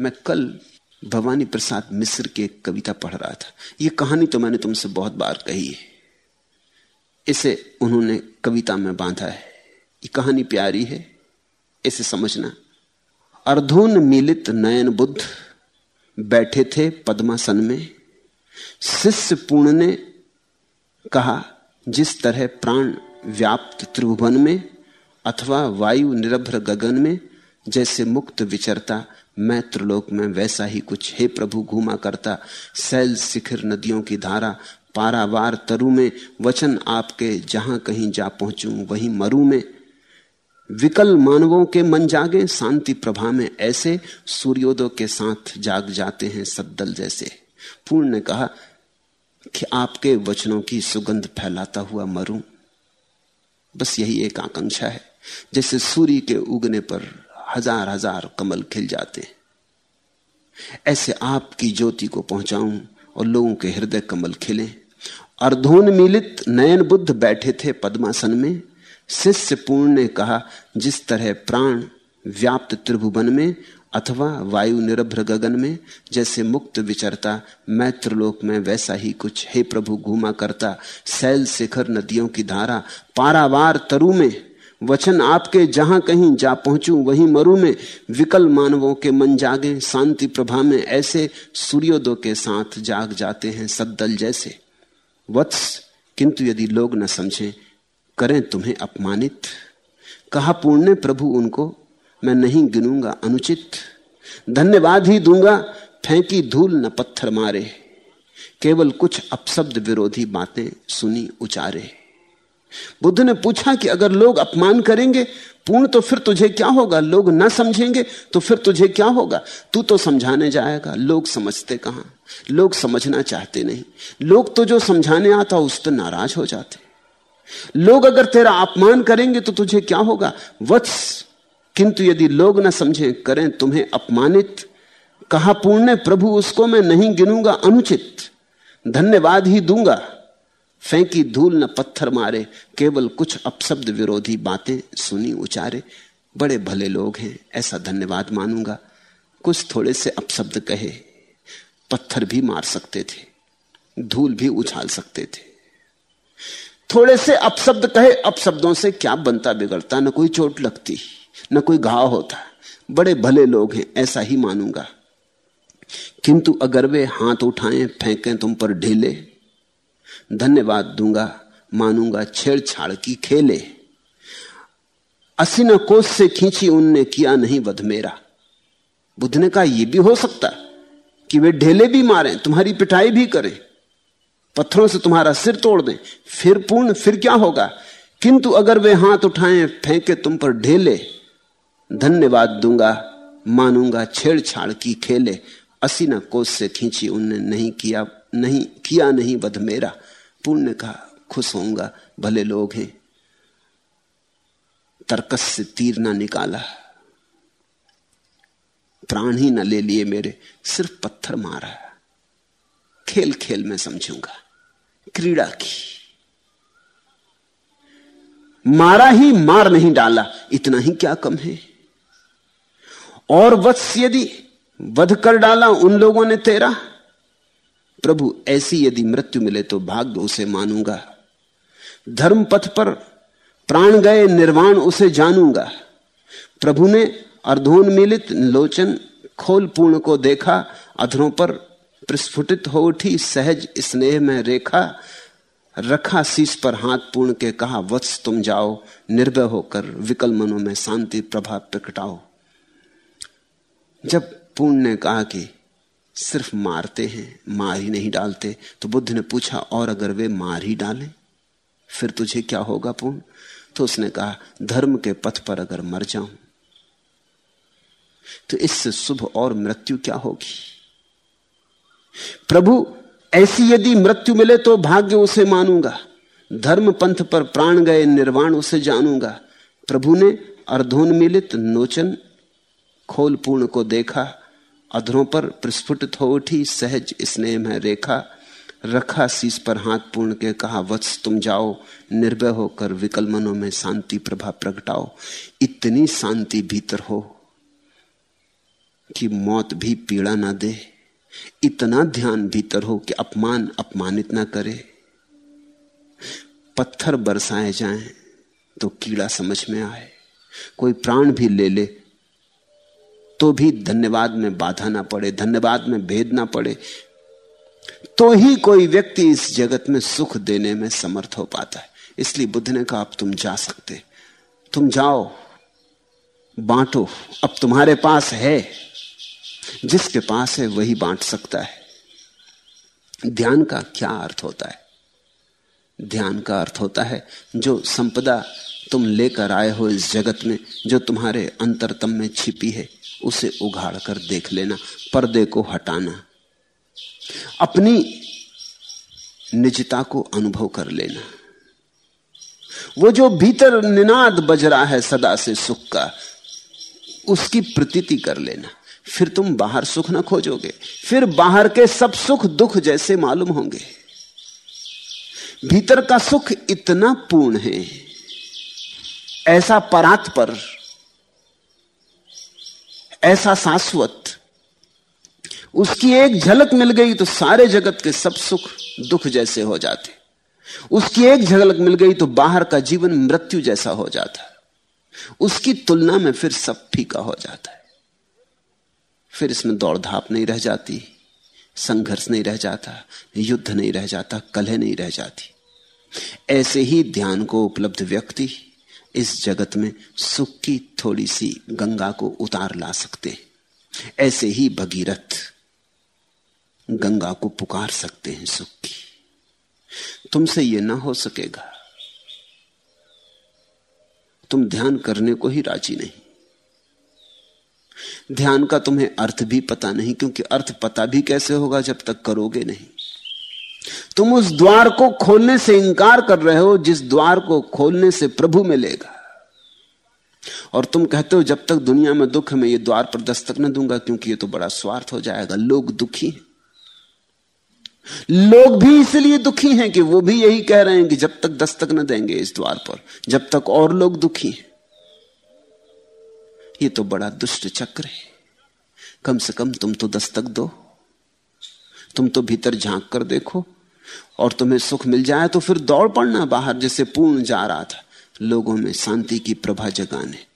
मैं कल भवानी प्रसाद मिश्र की एक कविता पढ़ रहा था। ये कहानी तो मैंने तुमसे बहुत बार कही है। इसे उन्होंने कविता में बांधा है। ये कहानी प्यारी है। इसे समझना। अर्धून मिलित नयन बुद्ध बैठे थे पद्मासन में। शिष्य पूर्ण ने कहा, जिस तरह प्राण व्याप्त त्रिभुवन में अथवा वायु निरभ्र गगन में, जैसे मुक्त विचरता मैं त्रिलोक में वैसा ही कुछ हे प्रभु घूमा करता, सैल शिखर नदियों की धारा, पारावार तरु में, वचन आपके जहाँ कहीं जा पहुंचू, वहीं मरु में। विकल मानवों के मन जागे, शांति प्रभा में ऐसे सूर्योदय के साथ जाग जाते हैं सद्दल जैसे। पूर्ण ने कहा कि आपके वचनों की सुगंध फैलाता हुआ मरूं। बस यही एक आकांक्षा है, जैसे सूर्य के उगने पर हज़ार हज़ार कमल खिल जाते। ऐसे आपकी ज्योति को पहुंचाऊं और लोगों के हृदय कमल खिले। अर्धोन मिलित नयन बुद्ध बैठे थे पद्मासन में। शिष्य पूर्ण ने कहा, जिस तरह प्राण व्याप्त त्रिभुवन में अथवा वायु निरभ्र गगन में, जैसे मुक्त विचरता मैं त्रिलोक में वैसा ही कुछ हे प्रभु घूमा करता, सैल शिखर नदियों की धारा, पारावार तरु में। वचन आपके जहाँ कहीं जा पहुंचू, वहीं मरु में। विकल मानवों के मन जागे, शांति प्रभा में ऐसे सूर्योदय के साथ जाग जाते हैं सद्दल जैसे। वत्स, किंतु यदि लोग न समझें, करें तुम्हें अपमानित। कहा पुण्य प्रभु उनको, मैं नहीं गिनूँगा अनुचित। धन्यवाद ही दूँगा, फेंकी धूल न पत्थर मारे। केवल कुछ अपशब्द विरोधी बातें सुनी उचारे। बुद्ध ने पूछा कि अगर लोग अपमान करेंगे, पूर्ण तो फिर तुझे क्या होगा? लोग न समझेंगे तो फिर तुझे क्या होगा? तू तो समझाने जाएगा। लोग समझते कहाँ? लोग समझना चाहते नहीं। लोग तो जो समझाने आता उस पर नाराज़ हो जाते। लोग अगर तेरा अपमान करेंगे तो तुझे क्या होगा? वत्स। किंतु यदि लोग ना समझे, करें तुम्हें अपमानित। कहा पूर्ण प्रभु, उसको मैं नहीं गिनूँगा, अनुचित। धन्यवाद ही दूँगा। फेंकी धूल न पत्थर मारे, केवल कुछ अपशब्द विरोधी बातें सुनी उचारे। बड़े भले लोग हैं, ऐसा धन्यवाद मानूँगा। कुछ थोड़े से अपशब्द कहे, पत्थर भी मार सकते थे, धूल भी उछाल सकते थे। थोड़े से अपशब्द कहे, अपशब्दों से क्या बनता बिगड़ता? न कोई चोट लगती, न कोई घाव होता। बड़े भले लोग हैं, ऐसा ही मानूँगा। किंतु अगर वे हाथ उठाएँ, फेंकें तुम पर ढीले धन्यवाद दूँगा, मानूँगा छेड़छाड़ की खेले। असीना कोस से खींची उनने किया नहीं वध मेरा। बुद्ध ने कहा यह भी हो सकता कि वे ढेले भी मारें, तुम्हारी पिटाई भी करें। पत्थरों से तुम्हारा सिर तोड़ दें, फिर पूर्ण, फिर क्या होगा? किंतु अगर वे हाथ उठाएँ, फेंके तुम पर ढेले। धन्यवाद दूँगा, मानूँगा छेड़छाड़ की खेले। असी न कोस से खींची उनने नहीं किया नहीं किया नहीं वध मेरा। पुण्य का खुश होऊँगा, भले लोग हैं। तर्कस से तीर ना निकाला। प्राण ही न ले लिए मेरे, सिर्फ़ पत्थर मारा। खेल खेल में समझूँगा, क्रीड़ा की। मारा ही मार नहीं डाला, इतना ही क्या कम है? और वत्स यदि वध कर डाला उन लोगों ने तेरा प्रभु ऐसी यदि मृत्यु मिले तो भाग्य उसे मानूँगा। धर्म पथ पर प्राण गए निर्वाण उसे जानूँगा। प्रभु ने अर्धोन मिलित लोचन खोल पूर्ण को देखा, अधरों पर प्रस्फुटित हो उठी, सहज स्नेह में रेखा रखा, शीश पर हाथ पूर्ण के कहा, वत्स तुम जाओ, निर्भय होकर विकल मनों में शांति प्रभाव प्रकटाओ। जब पूर्ण ने कहा कि सिर्फ़ मारते हैं, मार ही नहीं डालते। तो बुद्ध ने पूछा, और अगर वे मार ही डालें, फिर तुझे क्या होगा पूर्ण? तो उसने कहा, धर्म के पथ पर अगर मर जाऊँ तो इससे शुभ और मृत्यु क्या होगी? प्रभु, ऐसी यदि मृत्यु मिले तो भाग्य उसे मानूँगा। धर्म पंथ पर प्राण गए, निर्वाण उसे जानूँगा। प्रभु ने अर्धोन्मिलित नोचन खोल पूर्ण को देखा अधरों पर प्रस्फुटित हो उठी, सहज स्नेह में रेखा। रखा शीश पर हाथ पूर्ण के कहा, वत्स तुम जाओ, निर्भय होकर विकल मनों में शांति प्रभा प्रगटाओ। इतनी शांति भीतर हो कि मौत भी पीड़ा ना दे। इतना ध्यान भीतर हो कि अपमान अपमानित ना करे। पत्थर बरसाए जाएँ तो कीड़ा समझ में आए। कोई प्राण भी ले ले तो भी धन्यवाद में बाधा ना पड़े, धन्यवाद में भेद ना पड़े। तो ही कोई व्यक्ति इस जगत में सुख देने में समर्थ हो पाता है। इसलिए बुद्ध ने कहा, अब तुम जा सकते तुम जाओ, बांटो। अब तुम्हारे पास है। जिसके पास है वही बांट सकता है। ध्यान का क्या अर्थ होता है? ध्यान का अर्थ होता है, जो संपदा तुम लेकर आए हो इस जगत में, जो तुम्हारे अंतरतम में छिपी है। उसे उघाड़ कर देख लेना, पर्दे को हटाना। अपनी निजता को अनुभव कर लेना। वो जो भीतर निनाद बज रहा है, सदा से सुख का, उसकी प्रतीति कर लेना। फिर तुम बाहर सुख ना खोजोगे, फिर बाहर के सब सुख दुख जैसे मालूम होंगे। भीतर का सुख इतना पूर्ण है, ऐसा परात पर ऐसा शाश्वत। उसकी एक झलक मिल गई तो सारे जगत के सब सुख दुख जैसे हो जाते। उसकी एक झलक मिल गई तो बाहर का जीवन मृत्यु जैसा हो जाता। उसकी तुलना में फिर सब फीका हो जाता है। फिर इसमें दौड़ धाप नहीं रह जाती, संघर्ष नहीं रह जाता, युद्ध नहीं रह जाता, कलह नहीं रह जाती। ऐसे ही ध्यान को उपलब्ध व्यक्ति इस जगत में सुख की थोड़ी सी गंगा को उतार ला सकते हैं। ऐसे ही भगीरथ गंगा को पुकार सकते हैं सुख की। तुमसे यह ना हो सकेगा। तुम ध्यान करने को ही राज़ी नहीं। ध्यान का तुम्हें अर्थ भी पता नहीं, क्योंकि अर्थ पता भी कैसे होगा जब तक करोगे नहीं। तुम उस द्वार को खोलने से इंकार कर रहे हो, जिस द्वार को खोलने से प्रभु मिलेगा। और तुम कहते हो, जब तक दुनिया में दुख है, मैं ये द्वार पर दस्तक न दूँगा, क्योंकि ये तो बड़ा स्वार्थ हो जाएगा। लोग दुखी हैं। लोग भी इसलिए दुखी हैं कि वो भी यही कह रहे हैं कि जब तक दस्तक न देंगे इस द्वार पर, जब तक और लोग दुखी हैं। ये तो बड़ा दुष्ट चक्र है। कम से कम तुम तो दस्तक दो। तुम तो भीतर झाँक कर देखो। और तुम्हें सुख मिल जाए तो फिर दौड़ पड़ना बाहर जैसे पूर्ण जा रहा था। लोगों में शांति की प्रभा जगाने।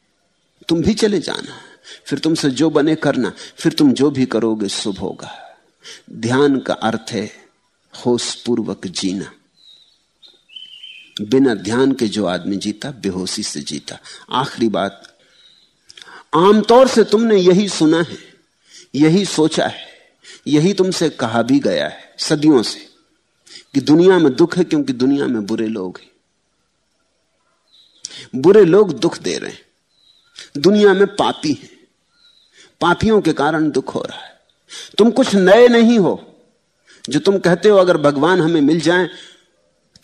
तुम भी चले जाना। फिर तुमसे जो बने करना। फिर तुम जो भी करोगे शुभ होगा। ध्यान का अर्थ है होश पूर्वक जीना। बिना ध्यान के जो आदमी जीता, बेहोशी से जीता। आखिरी बात, आमतौर से तुमने यही सुना है, यही सोचा है, यही तुमसे कहा भी गया है सदियों से। कि दुनिया में दुख है क्योंकि दुनिया में बुरे लोग हैं। बुरे लोग दुख दे रहे हैं। दुनिया में पापी हैं। पापियों के कारण दुख हो रहा है। तुम कुछ नए नहीं हो। जो तुम कहते हो अगर भगवान हमें मिल जाए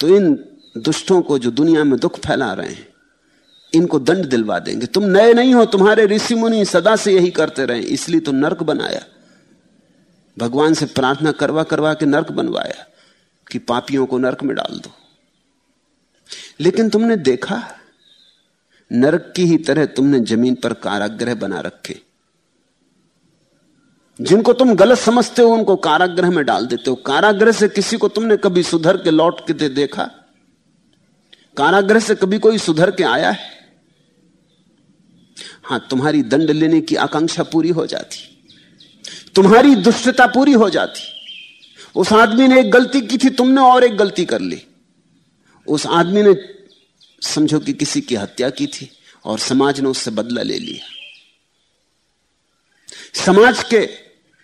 तो इन दुष्टों को जो दुनिया में दुख फैला रहे हैं, इनको दंड दिलवा देंगे। तुम नए नहीं हो, तुम्हारे ऋषि मुनि सदा से यही करते रहे, इसलिए तो नर्क बनाया। भगवान से प्रार्थना करवा करवा के नर्क बनवाया। कि पापियों को नरक में डाल दो। लेकिन तुमने देखा, नरक की ही तरह तुमने ज़मीन पर काराग्रह बना रखे। जिनको तुम गलत समझते हो, उनको कारागृह में डाल देते हो। कारागृह से किसी को तुमने कभी सुधर के लौट के देखा? कारागृह से कभी कोई सुधर के आया है? हाँ, तुम्हारी दंड लेने की आकांक्षा पूरी हो जाती। तुम्हारी दुष्टता पूरी हो जाती। उस आदमी ने एक गलती की थी, तुमने और एक गलती कर ली। उस आदमी ने समझो कि किसी की हत्या की थी और समाज ने उससे बदला ले लिया। समाज के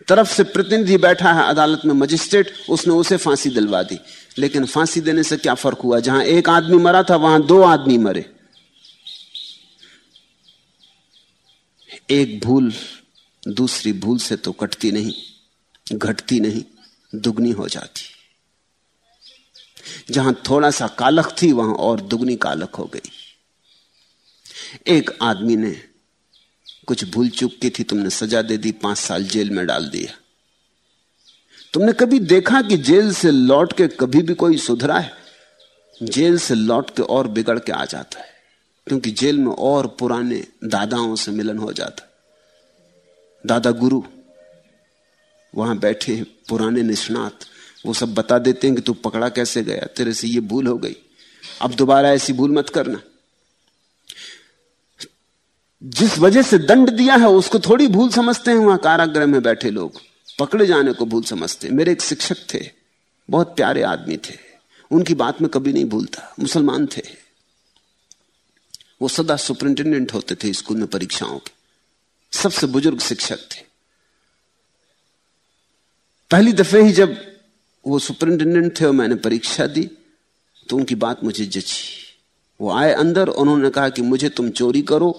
तरफ़ से प्रतिनिधि बैठा है अदालत में, मजिस्ट्रेट, उसने उसे फांसी दिलवा दी। लेकिन फांसी देने से क्या फ़र्क हुआ? जहाँ एक आदमी मरा था, वहाँ दो आदमी मरे। एक भूल दूसरी भूल से तो कटती नहीं, घटती नहीं। दुगनी हो जाती। जहाँ थोड़ा सा कालक थी, वहाँ और दुगनी कालक हो गई। एक आदमी ने कुछ भूल चूक की थी, तुमने सजा दे दी, पाँच साल जेल में डाल दिया। तुमने कभी देखा कि जेल से लौट के कभी भी कोई सुधरा है? जेल से लौट के और बिगड़ के आ जाता है, क्योंकि जेल में और पुराने दादाओं से मिलन हो जाता। दादा गुरु, वहाँ बैठे पुराने निष्णात, वो सब बता देते हैं कि तू पकड़ा कैसे गया? तेरे से ये भूल हो गई। अब दोबारा ऐसी भूल मत करना। जिस वजह से दंड दिया है, उसको थोड़ी भूल समझते हैं वहाँ कारागृह में बैठे लोग। पकड़े जाने को भूल समझते मेरे एक शिक्षक थे, बहुत प्यारे आदमी थे। उनकी बात में कभी नहीं भूलता। मुसलमान थे। वो सदा सुपरिंटेंडेंट होते थे स्कूल में परीक्षाओं के। सबसे बुज़ुर्ग शिक्षक थे। पहली दफे ही जब वो सुपरिंटेंडेंट थे और मैंने परीक्षा दी तो उनकी बात मुझे जची। वो आए अंदर, उन्होंने कहा कि मुझे तुम चोरी करो,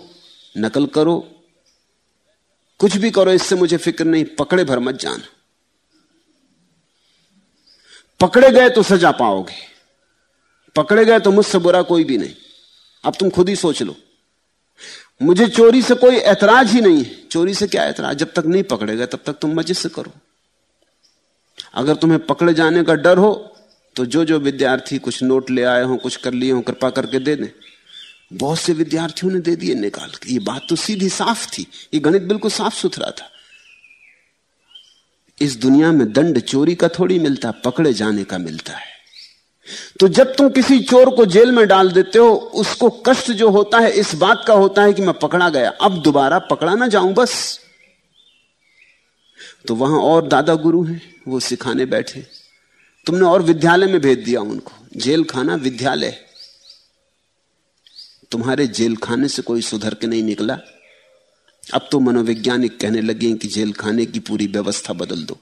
नकल करो, कुछ भी करो, इससे मुझे फ़िक्र नहीं, पकड़े भर मत जाना। पकड़े गए तो सजा पाओगे, पकड़े गए तो मुझसे बुरा कोई भी नहीं। अब तुम खुद ही सोच लो। मुझे चोरी से कोई ऐतराज ही नहीं है। चोरी से क्या ऐतराज? जब तक नहीं पकड़े गए, तब तक तुम मज़े से करो। अगर तुम्हें पकड़े जाने का डर हो तो जो जो विद्यार्थी कुछ नोट ले आए हो, कुछ कर लिए हो, कृपा करके दे दें। बहुत से विद्यार्थियों ने दे दिए निकाल के। ये बात तो सीधी साफ़ थी। ये गणित बिल्कुल साफ़ सुथरा था। इस दुनिया में दंड चोरी का थोड़ी मिलता, पकड़े जाने का मिलता है। तो जब तुम किसी चोर को जेल में डाल देते हो, उसको कष्ट जो होता है, इस बात का होता है कि मैं पकड़ा गया। अब दोबारा पकड़ा ना जाऊँ, बस। तो वहाँ और दादा गुरु हैं, वो सिखाने बैठे। तुमने और विद्यालय में भेज दिया उनको। जेल खाना विद्यालय। तुम्हारे जेल खाने से कोई सुधर के नहीं निकला। अब तो मनोवैज्ञानिक कहने लगे कि जेल खाने की पूरी व्यवस्था बदल दो।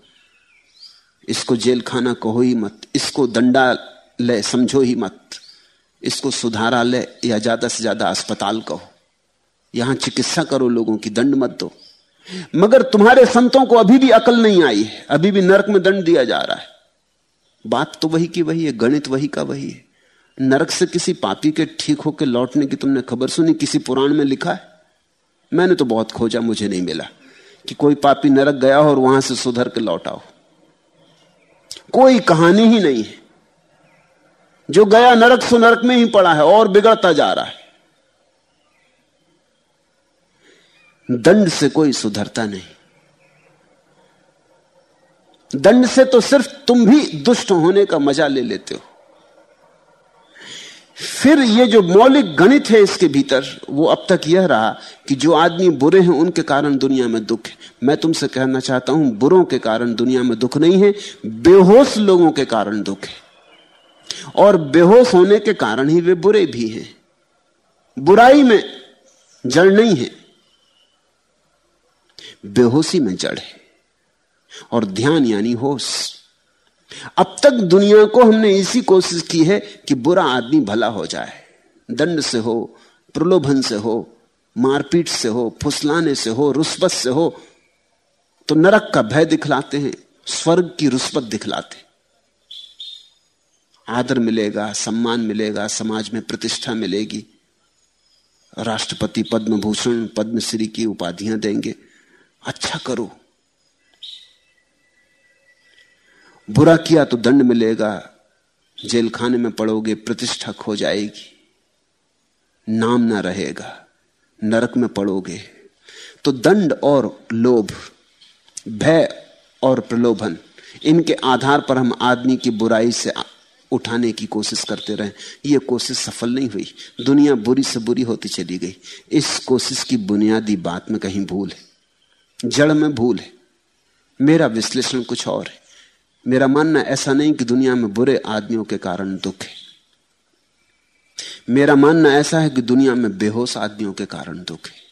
इसको जेल खाना कहो ही मत। इसको दंडा दंडालय समझो ही मत। इसको सुधारा सुधारालय या ज़्यादा से ज़्यादा अस्पताल कहो। यहाँ चिकित्सा करो लोगों की, दंड मत दो। मगर तुम्हारे संतों को अभी भी अकल नहीं आई है। अभी भी नरक में दंड दिया जा रहा है। बात तो वही की वही है, गणित वही का वही है। नरक से किसी पापी के ठीक होकर लौटने की तुमने खबर सुनी, किसी पुराण में लिखा है? मैंने तो बहुत खोजा, मुझे नहीं मिला कि कोई पापी नरक गया हो और वहाँ से सुधर के लौटा हो। कोई कहानी ही नहीं है। जो गया नरक, सो नरक में ही पड़ा है और बिगड़ता जा रहा है। दंड से कोई सुधरता नहीं। दंड से तो सिर्फ़ तुम भी दुष्ट होने का मज़ा ले लेते हो। फिर ये जो मौलिक गणित है इसके भीतर, वो अब तक यह रहा कि जो आदमी बुरे हैं, उनके कारण दुनिया में दुख है। मैं तुमसे कहना चाहता हूँ, बुरों के कारण दुनिया में दुख नहीं है, बेहोश लोगों के कारण दुख है। और बेहोश होने के कारण ही वे बुरे भी हैं। बुराई में जड़ नहीं है। बेहोशी में है। और ध्यान यानी होश। अब तक दुनिया को हमने इसी कोशिश की है कि बुरा आदमी भला हो जाए। दंड से हो, प्रलोभन से हो, मारपीट से हो, फुसलाने से हो रुस्बत से हो तो नरक का भय दिखलाते हैं, स्वर्ग की रुस्बत दिखलाते आदर मिलेगा, सम्मान मिलेगा, समाज में प्रतिष्ठा मिलेगी। राष्ट्रपति पद्म भूषण पद्मश्री की उपाधियाँ देंगे। अच्छा करो। बुरा किया तो दंड मिलेगा जेल खाने में पड़ोगे, प्रतिष्ठा खो जाएगी। नाम ना रहेगा, नरक में पड़ोगे। तो दंड और लोभ, भय और प्रलोभन, इनके आधार पर हम आदमी की बुराई से उठाने की कोशिश करते रहे। ये कोशिश सफल नहीं हुई। दुनिया बुरी से बुरी होती चली गई। इस कोशिश की बुनियादी बात में कहीं भूल है। जड़ में भूल है। मेरा विश्लेषण कुछ और है। मेरा मानना ऐसा नहीं कि दुनिया में बुरे आदमियों के कारण दुख है। मेरा मानना ऐसा है कि दुनिया में बेहोश आदमियों के कारण दुख है।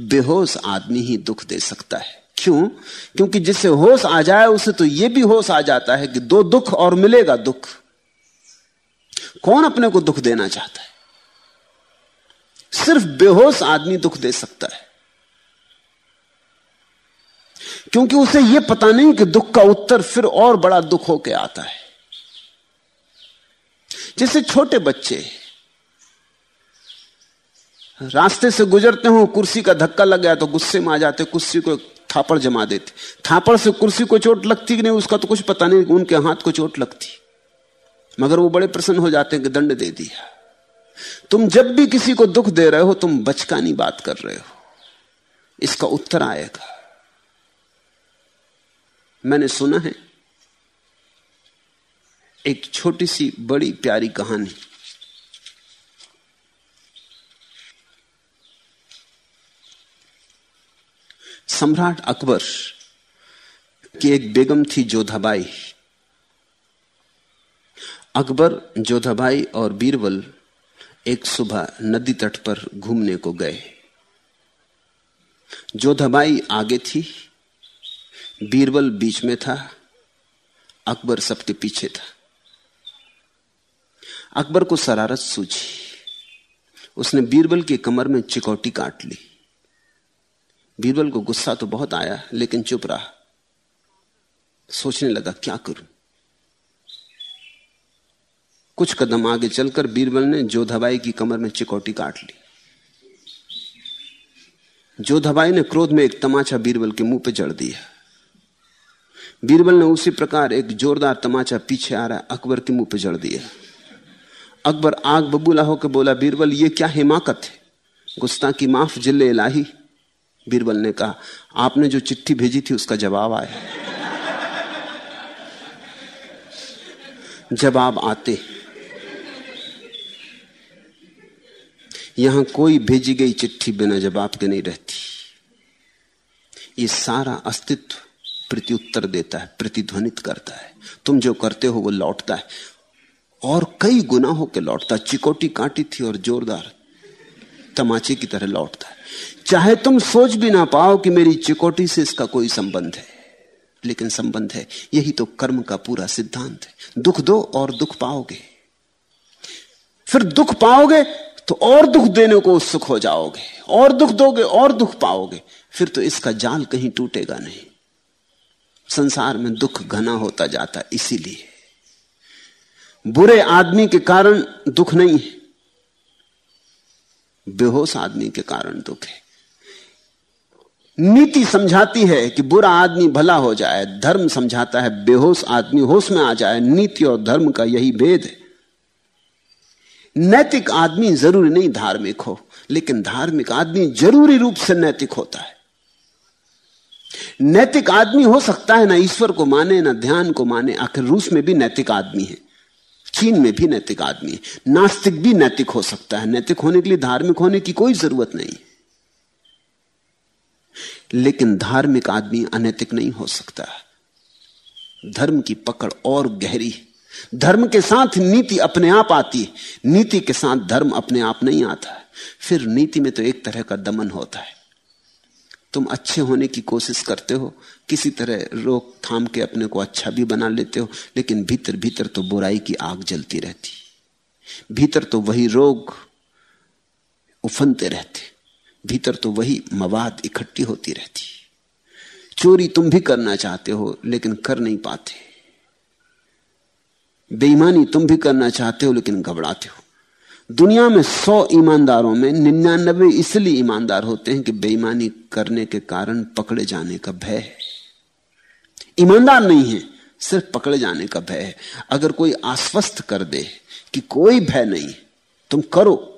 बेहोश आदमी ही दुख दे सकता है। क्यों? क्योंकि जिसे होश आ जाए उसे तो यह भी होश आ जाता है कि दो दुख और मिलेगा दुख। कौन अपने को दुख देना चाहता है? सिर्फ़ बेहोश आदमी दुख दे सकता है। क्योंकि उसे यह पता नहीं कि दुख का उत्तर फिर और बड़ा दुख होके आता है। जैसे छोटे बच्चे रास्ते से गुजरते हो, कुर्सी का धक्का लग गया तो गुस्से में आ जाते, कुर्सी को थापड़ जमा देते। थापड़ से कुर्सी को चोट लगती कि नहीं, उसका तो कुछ पता नहीं उनके हाथ को चोट लगती। मगर वो बड़े प्रसन्न हो जाते हैं कि दंड दे दिया। तुम जब भी किसी को दुख दे रहे हो, तुम बचकानी बात कर रहे हो। इसका उत्तर आएगा। मैंने सुना है, एक छोटी सी बड़ी प्यारी कहानी। सम्राट अकबर की एक बेगम थी जोधाबाई। अकबर, जोधाबाई और बीरबल एक सुबह नदी तट पर घूमने को गए। जोधाबाई आगे थी, बीरबल बीच में था, अकबर सबके पीछे था। अकबर को शरारत सूझी। उसने बीरबल की कमर में चिकौटी काट ली। बीरबल को गुस्सा तो बहुत आया, लेकिन चुप रहा। सोचने लगा, क्या करूँ? कुछ कदम आगे चलकर बीरबल ने जोधाबाई की कमर में चिकौटी काट ली। जोधाबाई ने क्रोध में एक तमाचा बीरबल के मुँह पे जड़ दिया। बीरबल ने उसी प्रकार एक जोरदार तमाचा पीछे आ रहा अकबर के मुँह पे जड़ दिया। अकबर आग बबूला होकर बोला, बीरबल, ये क्या हिमाकत है? गुस्ता की माफ़ ज़िले इलाही। बीरबल ने कहा, आपने जो चिट्ठी भेजी थी उसका जवाब आया। जवाब आते यहाँ कोई भेजी गई चिट्ठी बिना जवाब के नहीं रहती। ये सारा अस्तित्व प्रत्युत्तर देता है, प्रतिध्वनित करता है। तुम जो करते हो वो लौटता है। और कई गुना होकर लौटता। चिकोटी काटी थी और जोरदार तमाचे की तरह लौटता है। चाहे तुम सोच भी ना पाओ कि मेरी चिकोटी से इसका कोई संबंध है। लेकिन संबंध है। यही तो कर्म का पूरा सिद्धांत है। दुख दो और दुख पाओगे। फिर दुख पाओगे तो और दुख देने को उत्सुक हो जाओगे, और दुख दोगे, और दुख पाओगे, फिर तो इसका जाल कहीं टूटेगा नहीं। संसार में दुख घना होता जाता इसीलिए। बुरे आदमी के कारण दुख नहीं है, बेहोश आदमी के कारण दुख है। नीति समझाती है कि बुरा आदमी भला हो जाए, धर्म समझाता है, बेहोश आदमी होश में आ जाए, नीति और धर्म का यही भेद है। नैतिक आदमी ज़रूरी नहीं धार्मिक हो, लेकिन धार्मिक आदमी ज़रूरी रूप से नैतिक होता है। नैतिक आदमी हो सकता है ना ईश्वर को माने, ना ध्यान को माने, आखिर रूस में भी नैतिक आदमी है, चीन में भी नैतिक आदमी है। नास्तिक भी नैतिक हो सकता है, नैतिक होने के लिए धार्मिक होने की कोई ज़रूरत नहीं। लेकिन धार्मिक आदमी अनैतिक नहीं हो सकता। धर्म की पकड़ और गहरी धर्म के साथ नीति अपने आप आती है। नीति के साथ धर्म अपने आप नहीं आता है। फिर नीति में तो एक तरह का दमन होता है। तुम अच्छे होने की कोशिश करते हो, किसी तरह रोक थाम के अपने को अच्छा भी बना लेते हो, लेकिन भीतर भीतर तो बुराई की आग जलती रहती भीतर तो वही रोग उफनते रहते भीतर तो वही मवाद इकट्ठी होती रहती चोरी तुम भी करना चाहते हो, लेकिन कर नहीं पाते। बेईमानी तुम भी करना चाहते हो, लेकिन घबराते हो। दुनिया में सौ ईमानदारों में निन्यानबे इसलिए ईमानदार होते हैं कि बेईमानी करने के कारण पकड़े जाने का भय है। ईमानदार नहीं है, सिर्फ़ पकड़े जाने का भय है। अगर कोई आश्वस्त कर दे कि कोई भय नहीं, तुम करो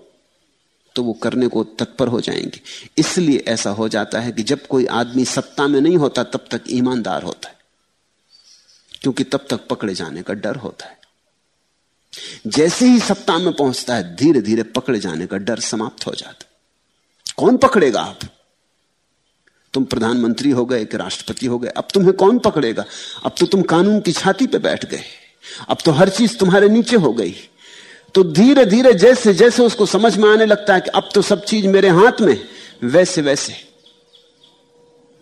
तो वो करने को तत्पर हो जाएँगे। इसलिए ऐसा हो जाता है कि जब कोई आदमी सत्ता में नहीं होता, तब तक ईमानदार होता है। क्योंकि तब तक पकड़े जाने का डर होता है। जैसे ही सप्ताह में पहुँचता है धीरे धीरे पकड़े जाने का डर समाप्त हो जाता कौन पकड़ेगा आप? तुम प्रधानमंत्री हो गए कि राष्ट्रपति हो गए, अब तुम्हें कौन पकड़ेगा? अब तो तुम कानून की छाती पे बैठ गए। अब तो हर चीज़ तुम्हारे नीचे हो गई। तो धीरे धीरे जैसे जैसे उसको समझ में आने लगता है कि अब तो सब चीज़ मेरे हाथ में वैसे वैसे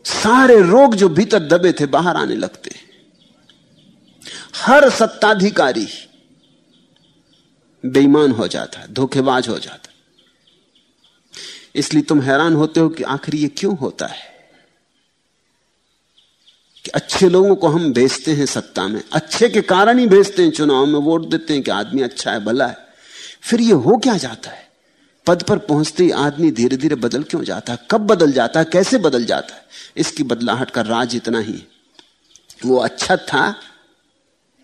सारे रोग जो भीतर दबे थे, बाहर आने लगते। हर सत्ताधिकारी बेईमान हो जाता है धोखेबाज हो जाता। इसलिए तुम हैरान होते हो कि आखिर ये क्यों होता है? कि अच्छे लोगों को हम भेजते हैं सत्ता में, अच्छे के कारण ही भेजते हैं, चुनाव में वोट देते हैं कि आदमी अच्छा है, भला है। फिर ये हो क्या जाता है? पद पर पहुँचते ही आदमी धीरे धीरे बदल क्यों जाता है? कब बदल जाता है? कैसे बदल जाता है? इसकी बदलाहट का राज इतना ही। वो अच्छा था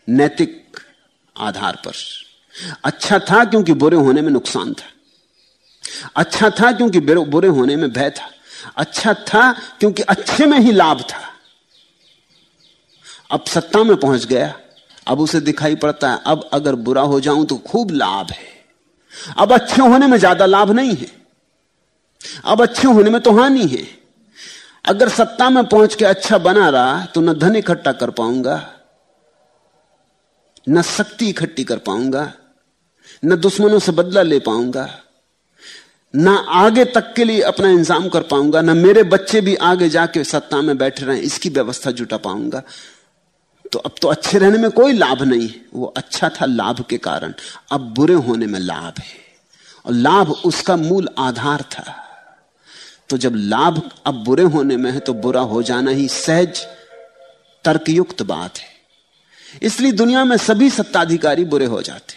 नैतिक आधार पर। अच्छा था क्योंकि बुरे होने में नुकसान था। अच्छा था क्योंकि बुरे होने में भय था। अच्छा था क्योंकि अच्छे में ही लाभ था। अब सत्ता में पहुँच गया। अब उसे दिखाई पड़ता है। अब अगर बुरा हो जाऊँ तो खूब लाभ है। अब अच्छे होने में ज़्यादा लाभ नहीं है। अब अच्छे होने में तो हानि है। अगर सत्ता में पहुँच के अच्छा बना रहा तो न धन इकट्ठा कर पाऊँगा। न शक्ति इकट्ठी कर पाऊँगा, न दुश्मनों से बदला ले पाऊँगा, ना आगे तक के लिए अपना इंतज़ाम कर पाऊँगा, ना मेरे बच्चे भी आगे जाके सत्ता में बैठे रहे हैं इसकी व्यवस्था जुटा पाऊँगा। तो अब तो अच्छे रहने में कोई लाभ नहीं वो अच्छा था लाभ के कारण। अब बुरे होने में लाभ है। और लाभ उसका मूल आधार था। तो जब लाभ अब बुरे होने में है तो बुरा हो जाना ही सहज, तर्कयुक्त बात है। इसलिए दुनिया में सभी सत्ताधिकारी बुरे हो जाते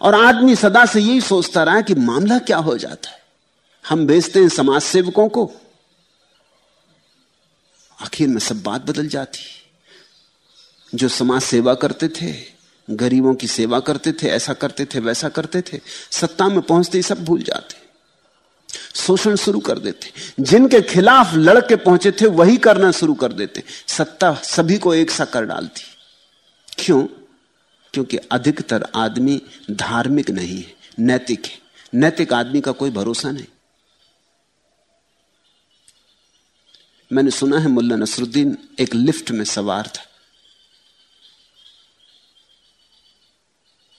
और आदमी सदा से यही सोचता रहा कि मामला क्या हो जाता है। हम भेजते हैं समाज सेवकों को। आखिर में सब बात बदल जाती। जो समाज सेवा करते थे, गरीबों की सेवा करते थे, ऐसा करते थे, वैसा करते थे, सत्ता में पहुँचते ही सब भूल जाते। शोषण शुरू कर देते। जिनके खिलाफ लड़के पहुँचे थे, वही करना शुरू कर देते। सत्ता सभी को एक सा कर डालती। क्यों? क्योंकि अधिकतर आदमी धार्मिक नहीं है, नैतिक है। नैतिक आदमी का कोई भरोसा नहीं। मैंने सुना है मुल्ला नसरुद्दीन एक लिफ्ट में सवार था।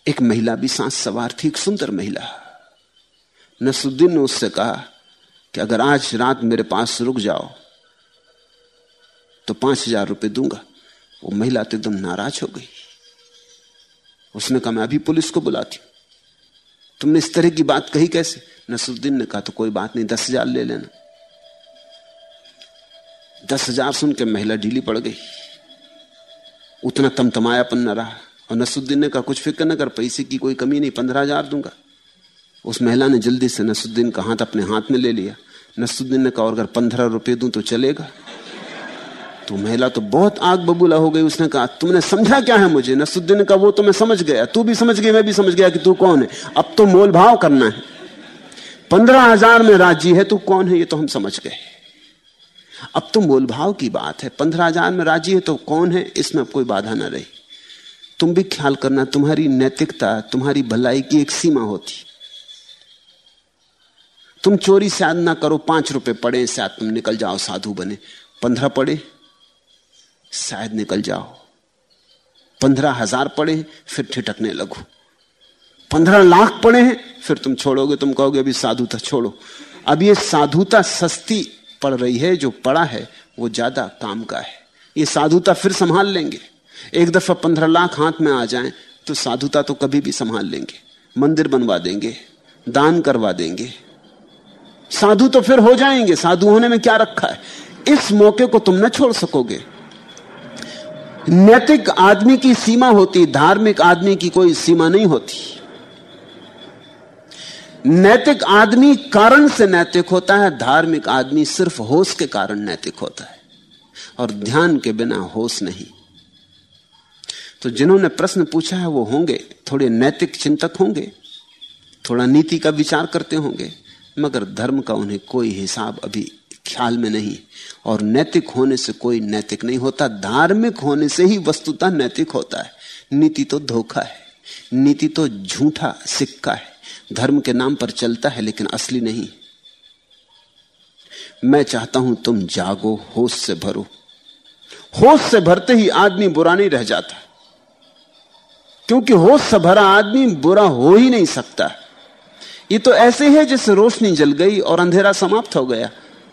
एक महिला भी सांस सवार थी, एक सुंदर महिला। नसरुद्दीन ने उससे कहा कि अगर आज रात मेरे पास रुक जाओ तो पाँच हज़ार रुपये दूँगा। वो महिला तो एकदम नाराज़ हो गई। उसने कहा, मैं अभी पुलिस को बुलाती हूँ। तुमने इस तरह की बात कही कैसे? नसरुद्दीन ने कहा तो कोई बात नहीं, दस हज़ार ले लेना। दस हज़ार सुन के महिला ढीली पड़ गई। उतना तमतमायापन न रहा। और नसरुद्दीन ने कहा, कुछ फ़िक्र न कर, पैसे की कोई कमी नहीं, पंद्रह हज़ार दूँगा। उस महिला ने जल्दी से नसुद्दीन का हाथ अपने हाथ में ले लिया। नसरुद्दीन ने कहा अगर पंद्रह रुपये दूँ तो चलेगा। तो महिला तो बहुत आग बबूला हो गई। उसने कहा, तुमने समझा क्या है मुझे? नसुद्दीन ने कहा, वो तो मैं समझ गया। तू भी समझ गई, मैं भी समझ गया कि तू कौन है। अब तो मोल भाव करना है। पंद्रह हज़ार में राज़ी है, तू कौन है? ये तो हम समझ गए। अब तो मोल भाव की बात है। पंद्रह हज़ार में राज़ी है तो कौन है? इसमें कोई बाधा ना रही। तुम भी ख्याल करना, तुम्हारी नैतिकता, तुम्हारी भलाई की एक सीमा होती। तुम चोरी शायद ना करो, पाँच रुपए पड़े शायद तुम निकल जाओ, साधु बने। पंद्रह पड़े, शायद निकल जाओ। पंद्रह हज़ार पड़े, फिर ठिठकने लगो। पंद्रह लाख पड़े हैं, फिर तुम छोड़ोगे, तुम कहोगे, अभी साधुता छोड़ो। अब ये साधुता सस्ती पड़ रही है, जो पड़ा है, वो ज़्यादा काम का है। ये साधुता फिर संभाल लेंगे। एक दफ़ा पंद्रह लाख हाथ में आ जाए तो साधुता तो कभी भी संभाल लेंगे। मंदिर बनवा देंगे, दान करवा देंगे। साधु तो फिर हो जाएँगे। साधु होने में क्या रखा है? इस मौके को तुम न छोड़ सकोगे। नैतिक आदमी की सीमा होती, धार्मिक आदमी की कोई सीमा नहीं होती। नैतिक आदमी कारण से नैतिक होता है, धार्मिक आदमी सिर्फ़ होश के कारण नैतिक होता है। और ध्यान के बिना होश नहीं। तो जिन्होंने प्रश्न पूछा है, वो होंगे, थोड़े नैतिक चिंतक होंगे, थोड़ा नीति का विचार करते होंगे। मगर धर्म का उन्हें कोई हिसाब अभी ख्याल में नहीं। और नैतिक होने से कोई नैतिक नहीं होता, धार्मिक होने से ही वस्तुता नैतिक होता है। नीति तो धोखा है, नीति तो झूठा सिक्का है। धर्म के नाम पर चलता है, लेकिन असली नहीं। मैं चाहता हूँ तुम जागो, होश से भरो। होश से भरते ही आदमी बुरा नहीं रह जाता। क्योंकि होश से भरा आदमी बुरा हो ही नहीं सकता। ये तो ऐसे है जैसे रोशनी जल गई और अंधेरा समाप्त हो गया।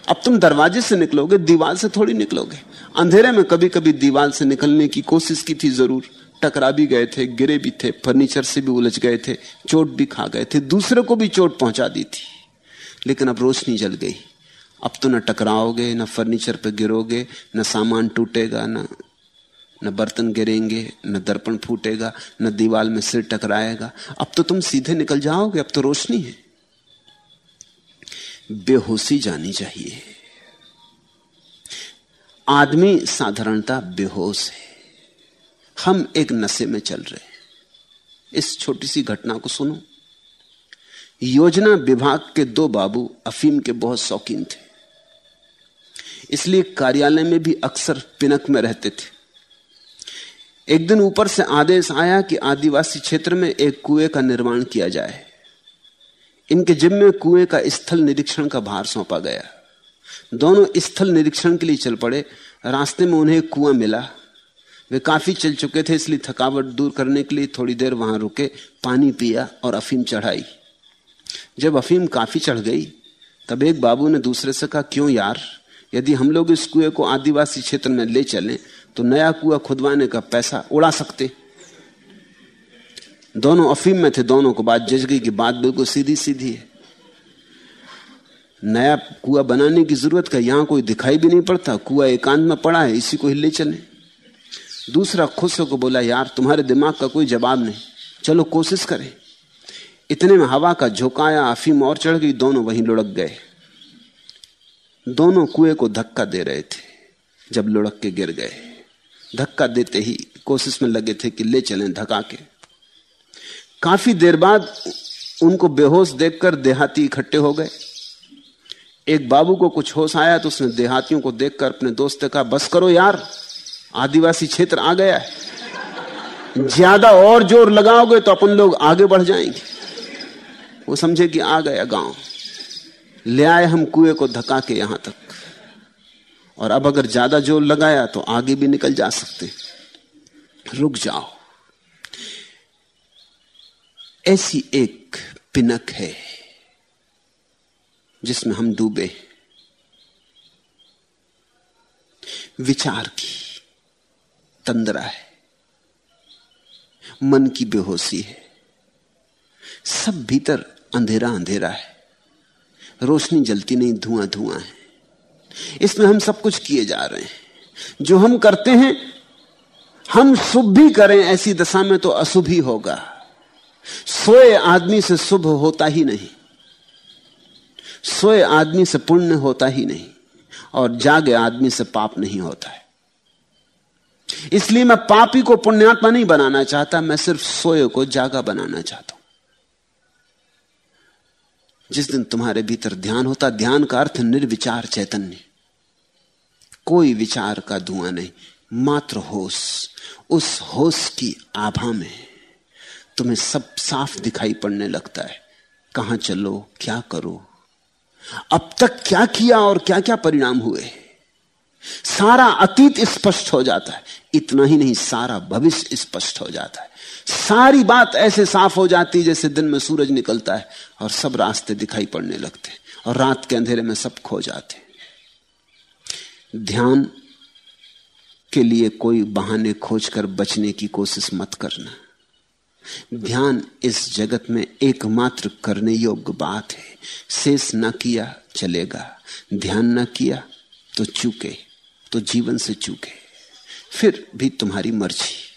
अब तुम दरवाजे से निकलोगे, दीवार से थोड़ी निकलोगे। अंधेरे में कभी कभी दीवार से निकलने की कोशिश की थी ज़रूर। टकरा भी गए थे, गिरे भी थे, फर्नीचर से भी उलझ गए थे, चोट भी खा गए थे, दूसरे को भी चोट पहुँचा दी थी। लेकिन अब रोशनी जल गई। अब तो न टकराओगे, न फर्नीचर पे गिरोगे, न सामान टूटेगा, न न बर्तन गिरेंगे, न दर्पण फूटेगा, न दीवाल में सिर टकराएगा। अब तो तुम सीधे निकल जाओगे, अब तो रोशनी है। बेहोशी जानी चाहिए। आदमी साधारणता बेहोश है। हम एक नशे में चल रहे हैं। इस छोटी सी घटना को सुनो। योजना विभाग के दो बाबू अफीम के बहुत शौकीन थे। इसलिए कार्यालय में भी अक्सर पिनक में रहते थे। एक दिन ऊपर से आदेश आया कि आदिवासी क्षेत्र में एक कुएँ का निर्माण किया जाए। इनके जिम्मे कुएँ का स्थल निरीक्षण का भार सौंपा गया। दोनों स्थल निरीक्षण के लिए चल पड़े। रास्ते में उन्हें कुआँ मिला। वे काफ़ी चल चुके थे, इसलिए थकावट दूर करने के लिए थोड़ी देर वहाँ रुके, पानी पिया और अफीम चढ़ाई। जब अफीम काफ़ी चढ़ गई, तब एक बाबू ने दूसरे से कहा, क्यों यार? यदि हम लोग इस कुएँ को आदिवासी क्षेत्र में ले चलें तो नया कुआ खुदवाने का पैसा उड़ा सकते। दोनों अफीम में थे, दोनों को बात जज गई कि बात बिल्कुल सीधी सीधी है। नया कुआ बनाने की ज़रूरत का यहाँ कोई दिखाई भी नहीं पड़ता, कुआ एकांत में पड़ा है, इसी को हिले चले। दूसरा खुश होकर बोला, यार, तुम्हारे दिमाग का कोई जवाब नहीं। चलो कोशिश करें। इतने में हवा का झोंकाया अफीम और चढ़ गई, दोनों वहीं लुढ़क गए। दोनों कुएँ को धक्का दे रहे थे, जब लुढ़क के गिर गए। धक्का देते ही कोशिश में लगे थे कि ले चलें धका के। काफ़ी देर बाद उनको बेहोश देखकर देहाती इकट्ठे हो गए। एक बाबू को कुछ होश आया तो उसने देहातियों को देखकर अपने दोस्त कहा बस करो यार, आदिवासी क्षेत्र आ गया है। ज़्यादा और ज़ोर लगाओगे तो अपन लोग आगे बढ़ जाएँगे। वो समझे कि आ गया गाँव। ले आए हम कुएँ को धका के यहाँ तक। और अब अगर ज़्यादा ज़ोर लगाया तो आगे भी निकल जा सकते। रुक जाओ। ऐसी एक पिनक है जिसमें हम डूबे। विचार की तंद्रा है। मन की बेहोशी है। सब भीतर अंधेरा अंधेरा है। रोशनी जलती नहीं धुआँ धुआँ है। इसमें हम सब कुछ किए जा रहे हैं। जो हम करते हैं, हम शुभ भी करें, ऐसी दशा में तो अशुभ ही होगा। सोए आदमी से शुभ होता ही नहीं। सोए आदमी से पुण्य होता ही नहीं, और जागे आदमी से पाप नहीं होता है। इसलिए मैं पापी को पुण्यात्मा नहीं बनाना चाहता, मैं सिर्फ़ सोए को जागा बनाना चाहता हूँ। जिस दिन तुम्हारे भीतर ध्यान होता, ध्यान का अर्थ निर्विचार चैतन्य। कोई विचार का धुआँ नहीं, मात्र होश। उस होश की आभा में तुम्हें सब साफ़ दिखाई पड़ने लगता है। कहाँ चलो, क्या करो? अब तक क्या किया और क्या क्या परिणाम हुए? सारा अतीत स्पष्ट हो जाता है। इतना ही नहीं, सारा भविष्य स्पष्ट हो जाता है। सारी बात ऐसे साफ़ हो जाती जैसे दिन में सूरज निकलता है और सब रास्ते दिखाई पड़ने लगते और रात के अंधेरे में सब खो जाते ध्यान के लिए कोई बहाने खोजकर बचने की कोशिश मत करना। ध्यान इस जगत में एकमात्र करने योग्य बात है। शेष न किया चलेगा, ध्यान न किया तो चूके तो जीवन से चूके। फिर भी तुम्हारी मर्ज़ी।